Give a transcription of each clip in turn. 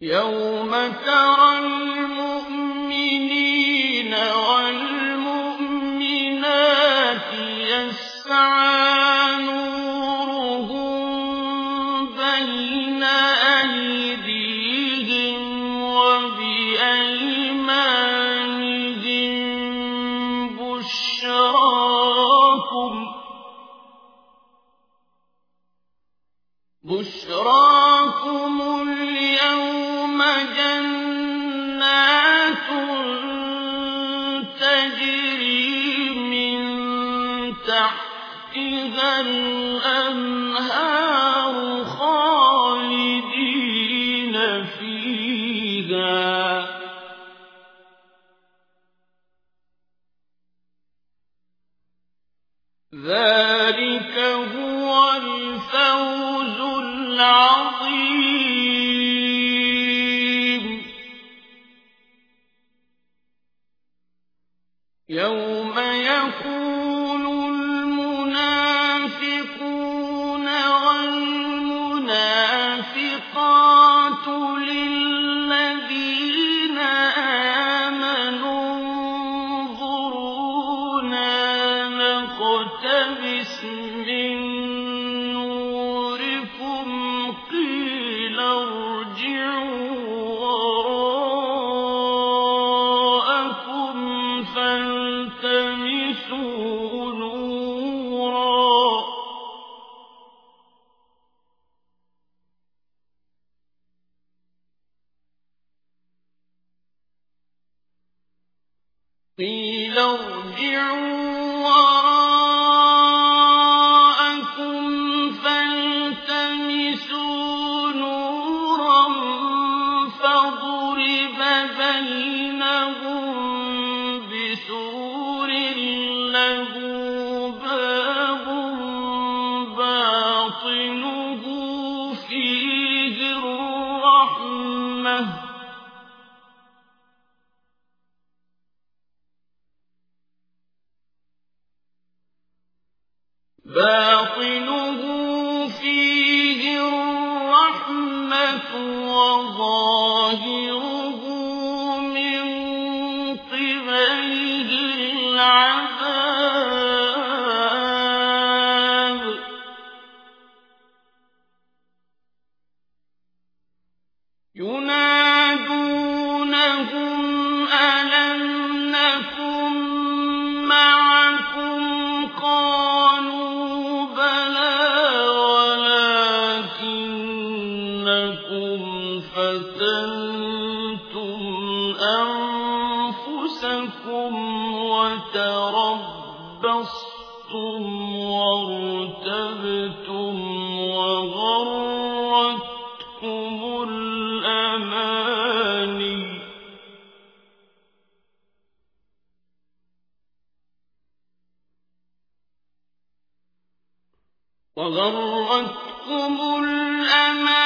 يوم ترى المؤمنين والمؤمنات يسعى نورهم بين أيديهم وبأيمانهم بشراكم بشراكم تحتها الأنهار خالدين فيها. ذلك هو الفوز العظيم. يوم يقول للذين آمنوا من نوركم قيل ارجعوا قيل ارجعوا باطنه فيه الرحمة وظاهره من قبله العذاب. ينادونهم ألم نكن معكم ولكنكم فتنتم أنفسكم وتربصتم وارتبتم وغرتكم الأماني وغرتكم الأماني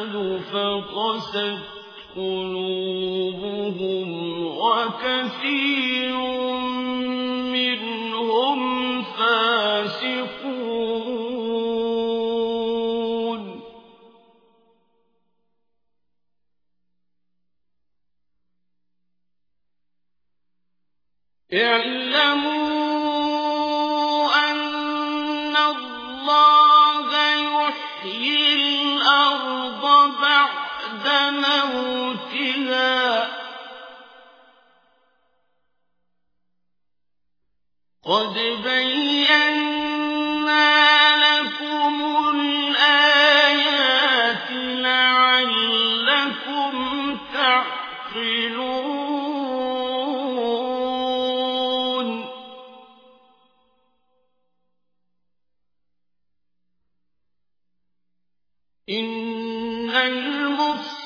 الأمد فقست قلوبهم وكثير منهم فاسقون. اعلموا موتها. قد بينا المصدقين.